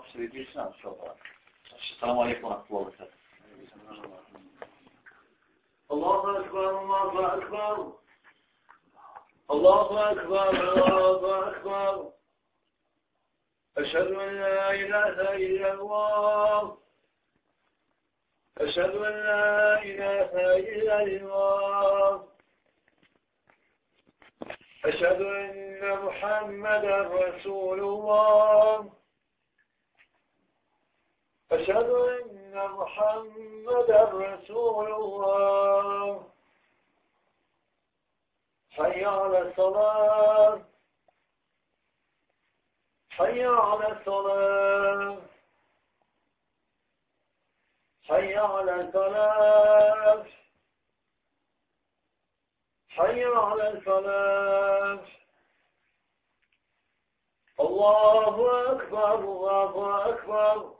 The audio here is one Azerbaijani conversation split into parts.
بسم الله عليكم ورحمة الله وبركاته الله الله أكبر الله أكبر الله أكبر أشهد أن لا إله إلا الله أشهد أن لا إله إلا الله أشهد أن محمدا رسول الله. أشهد أن محمدا رسول الله. حي على الصلاة. حي على الصلاة. حي على الصلاة حي على الفلاح. الله أكبر الله أكبر.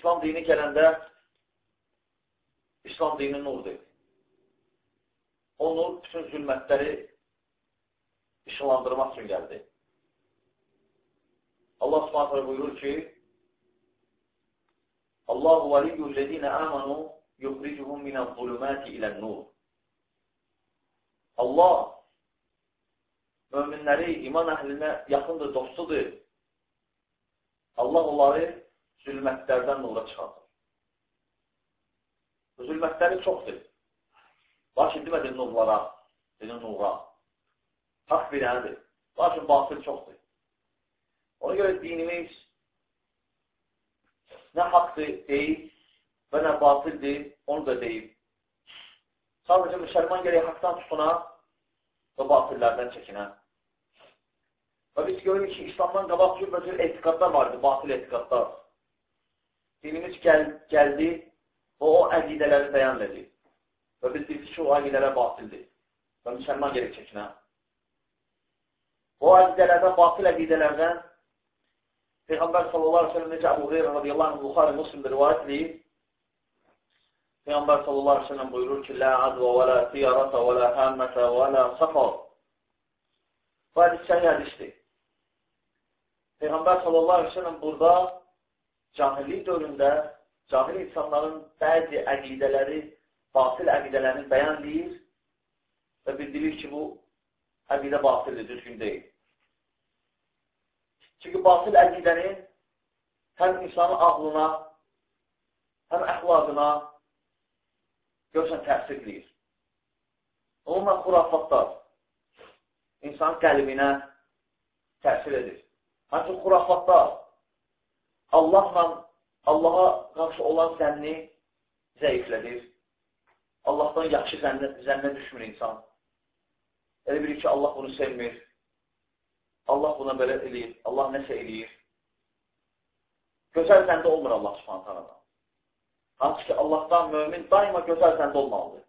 İslam dini gələndə İslam dini nurdur. O nur bütün zülmətləri işıqlandırmaq üçün gəldi. Allah subhanətlə buyurur ki, Allahu valiyyullezine amanu yukhricuhum minəl zulümati ilə'n-nur. Allah möminləri iman əhlinə yaxındır, dostudur. Allah onları zülmətlərdən nura çıxardır. Zülmətləri çoxdur. Lakin demədi nurlara, dedi nura. Haqq bir dənədir. Lakin batıl çoxdur. Ona görə dinimiz nə haqdır deyil və nə batıldir, onu da deyil. Sadəcə müsəlman gələk haqdan tutuna və batillərdən çəkinə. Və biz görürük ki, İslamdan qabaq cürbəcür etiqadlar vardı, batil etiqadlar. Dinimiz gəl, gəldi və o əqidələri bəyan edir. Və biz dedik ki, o əqidələr batildir. Və müsəlman gələk çəkinə. O əqidələrdən, batil əqidələrdən Peyğəmbər sallallahu aleyhi ve sellem necə Əbu Heyr radiyallahu anh Buxari Muslimdə rivayət edir. Peyğəmbər sallallahu aleyhi ve sellem buyurur ki, Lə adva və lə tiyarata və lə həmmətə və lə safar. Bu hədis səhi hədisdir. Peyğəmbər sallallahu aleyhi ve sellem burada cahillik dövründə cahil insanların bəzi əqidələri, batil əqidələrini bəyan edir və bildirir ki, bu əqidə batildir, düzgün deyil. Çünki batil əqidənin həm insanın ağlına, həm əxlaqına görsən təsir edir. Onunla xurafatlar insan qəlbinə təsir edir. Həmçin xurafatlar Allahla, Allaha qarşı olan zənni zəiflədir. Allahdan yaxşı zənnə, zənnə düşmür insan. Elə bilir ki, Allah bunu sevmir. Allah buna belə eləyir. Allah nəsə eləyir. Gözəl zəndə olmur Allah subhanət haladan. Hansı ki, Allahdan mömin daima gözəl zəndə olmalıdır.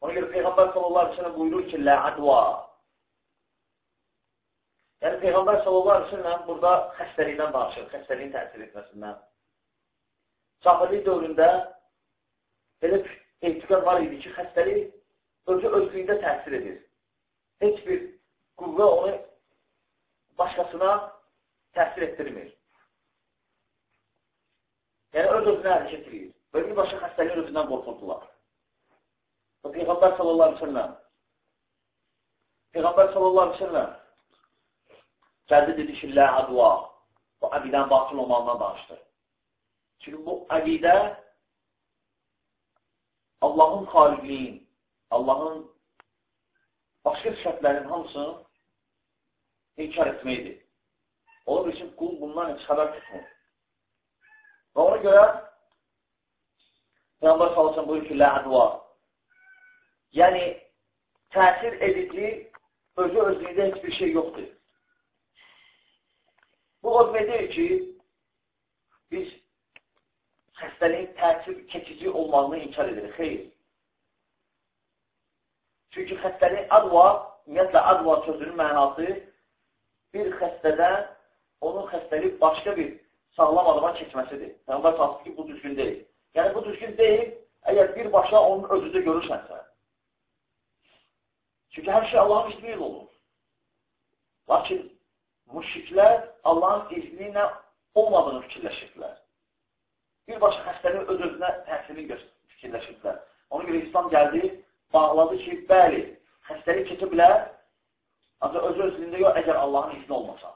Ona görə Peyğəmbər sallallahu aleyhi ve sellem buyurur ki, Lə adva. Yəni, Peyğəmbər sallallahu aleyhi ve sellem burada xəstəlikdən danışır, xəstəliyin təsir etməsindən. Cahillik dövründə belə etiqat var idi ki, xəstəlik özü özlüyündə təsir edir. Heç bir qüvvə onu başqasına təsir etdirmir. Yəni, öz özünə hərəkət edir. Və bir başqa xəstəliyin özündən qorxurdular. Və Peyğəmbər sallallahu aleyhi ve sellem Peyğəmbər sallallahu aleyhi ve sellem Gəldi dedi ki, lə adva. Bu əqidən batıl olmağından danışdı. Çünki bu əqidə Allahın xaliqliyin, Allahın başqa sifətlərin hamısını inkar etməkdir. Olur üçün qul bundan heç xəbər tutmur. Və ona görə Peyğəmbər sallallahu buyur ki, lə adva. Yəni, təsir edici özü özlüyündə heç bir şey yoxdur. Bu o deməkdir ki, biz xəstəliyin təsir keçici olmağını inkar edirik. Xeyr. Çünki xəstəlik adva, ümumiyyətlə adva sözünün mənası bir xəstədən onun xəstəlik başqa bir sağlam adama keçməsidir. Peyğəmbər sallallahu ki, bu düzgün deyil. Yəni, bu düzgün deyil, əgər birbaşa onun özündə görürsənsə. Çünki hər şey Allahın ilə olur. Lakin müşriklər Allahın izni ilə olmadığını fikirləşirdilər. Birbaşa xəstənin öz-özünə təsirini fikirləşirdilər. Ona görə İslam gəldi, bağladı ki, bəli, xəstəlik keçə bilər, ancaq öz-özlüyündə yox, əgər Allahın izni olmasa.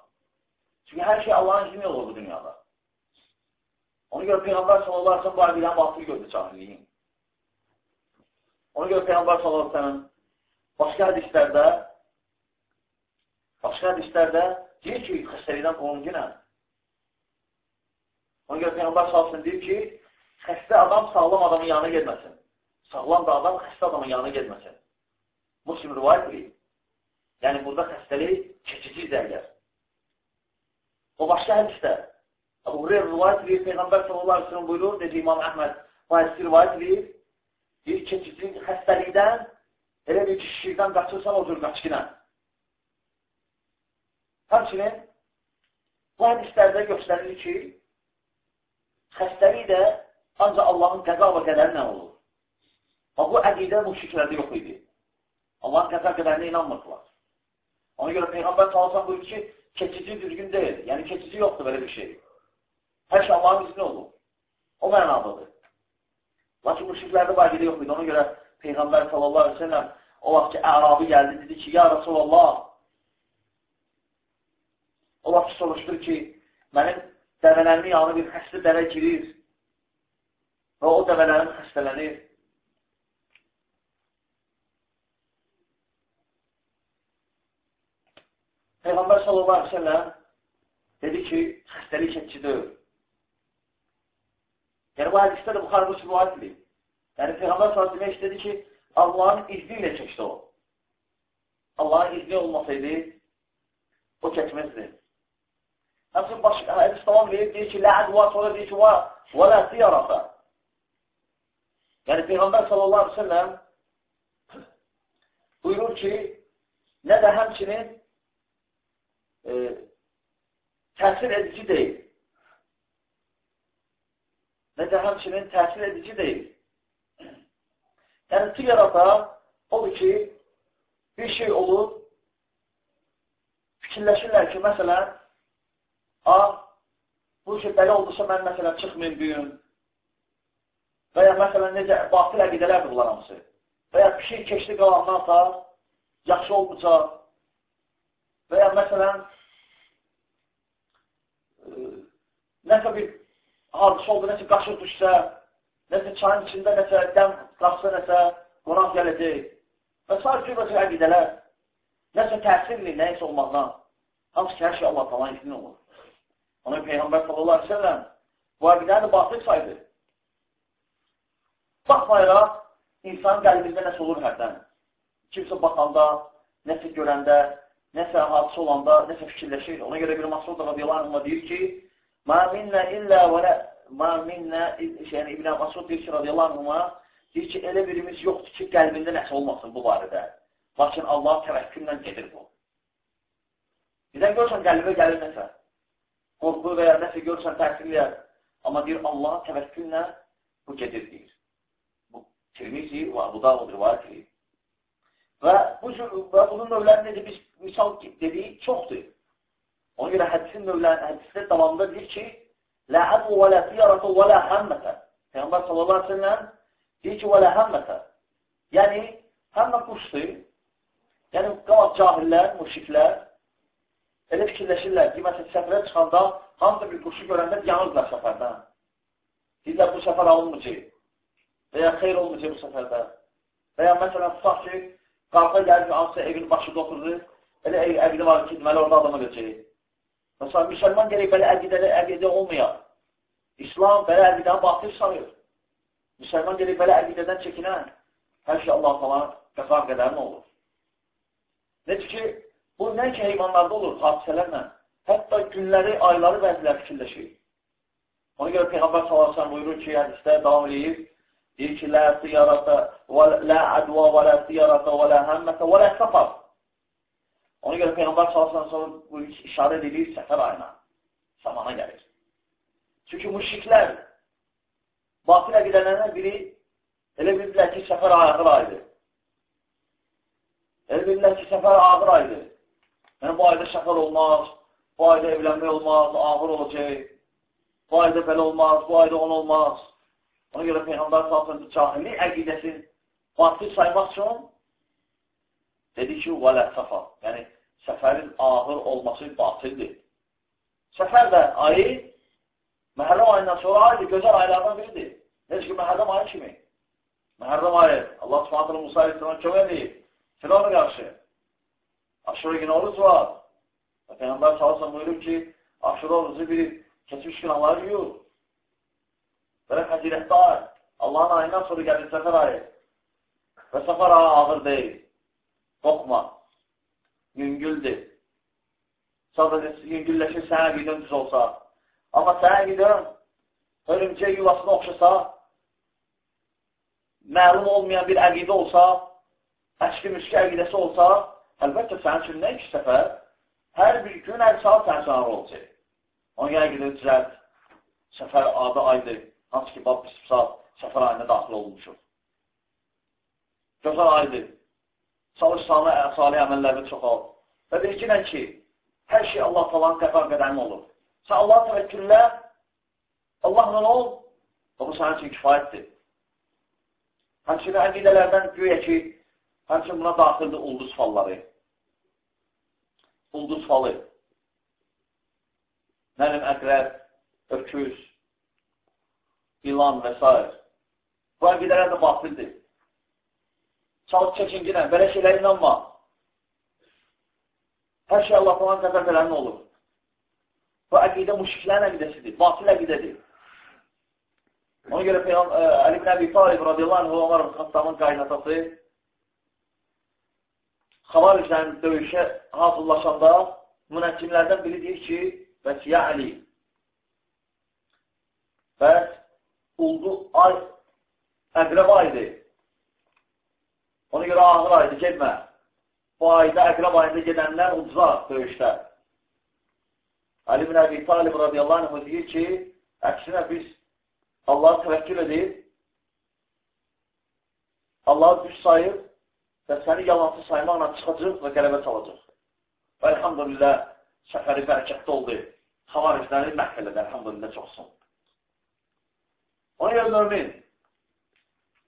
Çünki hər şey Allahın izni olur bu dünyada. Ona görə Peyğəmbər sallallahu aleyhi ve sellem bu abidən batıl gördü cahilliyin. Ona görə Peyğəmbər sallallahu aleyhi ve sellem başqa hədislərdə başqa hədislərdə Deyir ki, xəstəlikdən qorun yenə. Ona görə Peyğəmbər salsın deyir ki, xəstə adam sağlam adamın yanına gelməsin. Sağlam da adam xəstə adamın yanına gelməsin. Muslim rivayət edir. Yəni, burada xəstəlik keçicidir əgər. O başqa hədisdə. Əbu Hureyr rivayət edir, Peyğəmbər sallallahu aleyhi ve sellem buyurur, dedi İmam Əhməd, bu hədisi rivayət edir, bir keçici xəstəlikdən, elə bir ki, şişirdən qaçırsan o cür qaçqinə. Həmçinin bu hədislərdə göstərilir ki, xəstəlik də ancaq Allahın qəza və qədərinə olur. Və bu əqidə müşriklərdə yox idi. Allahın qəza qədərinə inanmırdılar. Ona görə Peyğəmbər salsan buyur ki, keçici düzgün deyil. Yəni, keçici yoxdur belə bir şey. Hər şey Allahın izni olur. O mənadadır. Lakin müşriklərdə bu əqidə yox idi. Ona görə Peyğəmbər sallallahu aleyhi ve sellem o vaxt ki, ərabi gəldi, dedi ki, ya Rasulallah, Vaxt soruşdur ki, mənim dəvələrimin yanına bir xəstə dəvə girir və o dəvələrim xəstələnir. Peyğəmbər sallallahu aleyhi ve sellem dedi ki, xəstəlik keçidir. Yəni, bu hədisdə də Buxarı Müslim rivayət edir. Yəni, Peyğəmbər sallallahu demək istədi ki, Allahın izni ilə keçdi o. Allahın izni olmasaydı, o keçməzdi. Həmçin başqa hədis tamam deyir, deyir ki, ləəd var, sonra deyir ki, var, və lə diyarata. Yəni, Peyğəmbər sallallahu aleyhi ve sellem buyurur ki, nə də həmçinin e, təsir edici deyil. Nə də həmçinin təsir edici deyil. Yəni, tiyarata odur ki, bir şey olur, fikirləşirlər ki, məsələn, A, bu işə belə oldusa, mən məsələn çıxmayım bu gün. Və ya məsələn, necə, batıl əqidələrdir bunlar hamısı. Və ya şey keçdi qalandansa, yaxşı olmayacaq. Və ya məsələn, e, nəsə bir hadisə oldu, nəsə qaşıq düşsə, nəsə çayın içində nəsə dəm qalxsa, nəsə qonaq gələcək. Və s. cürbəcə əqidələr, nəsə təsirli, nəyisə olmaqdan, hamısı ki, hər şey Allah falan izni olur. Ona Peyğəmbər sallallahu aleyhi ve sellem vacibləri batıl saydı. Baxmayaraq, insanın qəlbində nəsə olur hərdən. Kimsə baxanda, nəsə görəndə, nəsə hadisə olanda, nəsə fikirləşir. Ona görə bir Masud radiyallahu deyir ki, Mə minnə illə və lə Mə minnə, yəni İbn-i Masud deyir ki, radiyallahu deyir ki, elə birimiz yoxdur ki, qəlbində nəsə olmasın bu barədə. Lakin Allah təvəkküllə gedir bu. Birdən görürsən, qəlbə gəlir nəsə. Qorxu və ya nəsə görürsən təsir edir. Amma deyir, Allaha təvəkküllə bu gedir, deyir. Bu Tirmizi və Abu Davud rivayət edir. Və, bu, və bunun növləri necə biz misal dediyi çoxdur. Ona görə hədisin növləri, hədisdə davamında deyir ki, Lə ədu və lə tiyarətə və lə həmmətə. Peyğəmbər sallallahu aleyhi ve sellem deyir ki, və lə həmmətə. Yəni, həmmə quşdur. Yəni, qalaq cahillər, müşriklər elə fikirləşirlər ki, məsələn, səfərə çıxanda hamısı bir quşu görəndə yanırlar səfərdən. Deyirlər, bu səfər alınmayacaq və ya xeyr olmayacaq bu səfərdə. Və ya məsələn, tutaq ki, qarda gəlir, hansısa evin başında oturur, elə əqidi var ki, deməli, orada adam öləcək. Məsələn, müsəlman gerək belə əqidəli əqidə olmayaq. İslam belə əqidəni batıl sayır. Müsəlman gerək belə əqidədən çəkinən, hər şey Allah falan qəfar qədərin olur. Necə ki, bu nə ki, heyvanlarda olur, hadisələrlə. Hətta günləri, ayları bəzilər fikirləşir. Ona görə Peyğəmbər sallallahu buyurur ki, hədisdə davam edir, deyir ki, lə siyarata, lə ədva, və lə siyarata, və lə həmmətə, və lə səfar. Ona görə Peyğəmbər sallallahu bu işarə edir səfər ayına, zamana gəlir. Çünki müşriklər, batil əqidələrindən biri elə bildilər ki, səfər ayağır aydır. Elə bildilər ki, səfər ağır aydır. Yəni, bu ayda səfər olmaz, bu ayda evlənmək olmaz, ağır olacaq, bu ayda belə olmaz, bu ayda on olmaz. Ona görə Peyğəmbər salsın cahili əqidəsini batıl saymaq üçün dedi ki, vələ səfər. Yəni, səfərin ağır olması batildir. Səfər də ayı Məhərrəm ayından sonra aydır, gözəl aylardan biridir. Necə ki, Məhərrəm ayı kimi. Məhərrəm ayı, Allah subhanətlə Musa İslam'a kömək edib. Firona qarşı. Aşura günü oruc var. Və Peyğəmbər salsın buyurur ki, aşura orucu bir keçmiş günahları yuyur. Belə fəzilətdə ay. Allahın ayından sonra gəlir səfər ayı. Və səfər ayı ağır deyil. Qorxma. Yüngüldür. Sadəcə yüngülləşir sənə qidəm düz olsa. Amma sənə qidəm örümcək yuvasına oxşasa, məlum olmayan bir əqidə olsa, əşki müşki əqidəsi olsa, əlbəttə sənin nə iki səfər, hər bir gün, hər saat üçün ağır olacaq. Onun görə əqidə düzəlt, səfər adı aydır, hansı ki, bab bir saat səfər ayına daxil olmuşur. Gözəl aydır. Çalış sana salih əməllərdə çoxal. Və bilginən ki, hər şey Allah falan qəfar qədəmin olur. Sən Allah təvəkküllə, Allahla ol, o bu sənin üçün kifayətdir. Həmçinin əqidələrdən güyə ki, Həmçin buna daxildir ulduz falları. Ulduz falı. Mənim əqrəb, öküz, ilan və s. Bu əqidələr də batildir. Çalıb çəkinginə, belə şeylər inanma. Hər şey Allah falan qədər gələn olur. Bu əqidə müşriklərin əqidəsidir, batil əqidədir. Ona görə Peyğəm, Əli ibn Əbi Talib radiyallahu anh, Ömər Xattamın qaynatası xavaricdən döyüşə hazırlaşanda münəccimlərdən biri deyir ki, bəs ya Əli, bəs uldu ay əqrəb aydır. Ona görə ağır aydır, gedmə. Bu ayda əqrəb ayında gedənlər ucuzlar döyüşdə. Ali bin Əbi Talib radiyallahu anh deyir ki, əksinə biz Allah'a təvəkkül edib, Allah'ı düz sayıb, və səni yalancı saymaqla çıxacaq və qələbə çalacaq. Və elhamdülillah səfəri bərəkətli oldu. Xavaricləri məhv elədi, elhamdülillah çoxsun. Ona görə mömin,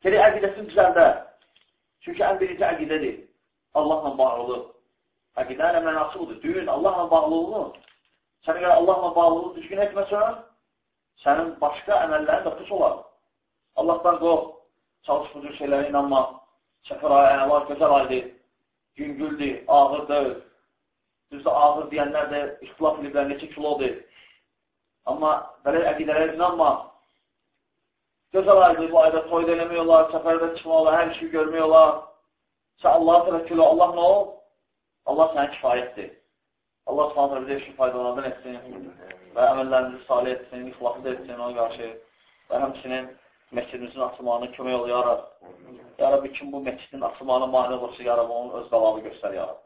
geri əqidəsini düzəldə. Çünki ən birinci əqidədir. Allahla bağlılıq. Əqidənin mənası budur. Düyün Allahla bağlılığını, sənə görə Allahla bağlılığı düzgün etməsən, sənin başqa əməllərin də pus olar. Allahdan qorx, çalış bu cür şeylərə inanmaq. Səfər ayı əla gözəl aydır, yüngüldür, ağırdır. Düzdür, ağır deyənlər də ixtilaf ediblər, neçə kilodur. Amma belə əqidələrə inanma. Gözəl aydır, bu ayda toyda eləmək olar, səfərdə çıxmaq olar, hər işi görmək olar. Sən Allah'a təvəkkül Allah nə ol? Allah sənə kifayətdir. Allah s.ə. bizə işin faydalarından etsin və əməllərimizi salih etsin, ixlaslı etsin ona qarşı və həmçinin məscidimizin açılmağına kömək ol, yarab. Yarab, kim bu məscidin açılmağına mani olursa, yarab, onun öz qalabı göstər, yarab.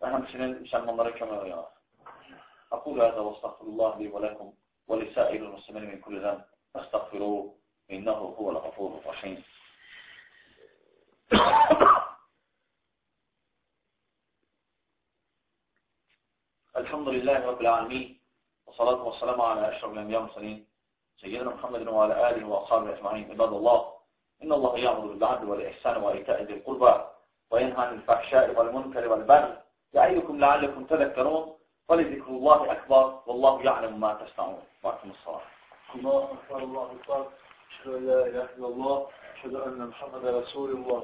Və həmçinin müsəlmanlara kömək ol, yarab. Aqul ya Rab, astagfirullah li və ləkum və lisa'ilun muslimin min kulli zəm. və innəhu huvəl qafurur rəhim. الحمد لله رب العالمين والصلاة والسلام على أشرف الأنبياء والمرسلين سيدنا محمد وعلى آله وأصحابه أجمعين. عباد الله إن الله يأمر بالعدل والإحسان وإيتاء ذي القربى وينهى عن الفحشاء والمنكر والبغي يعظكم لعلكم تذكرون. ولذكر الله أكبر والله يعلم ما تصنعون. وأقم الصلاة الله أكبر الله أكبر أشهد أن لا إله إلا الله أشهد أن محمدا رسول الله.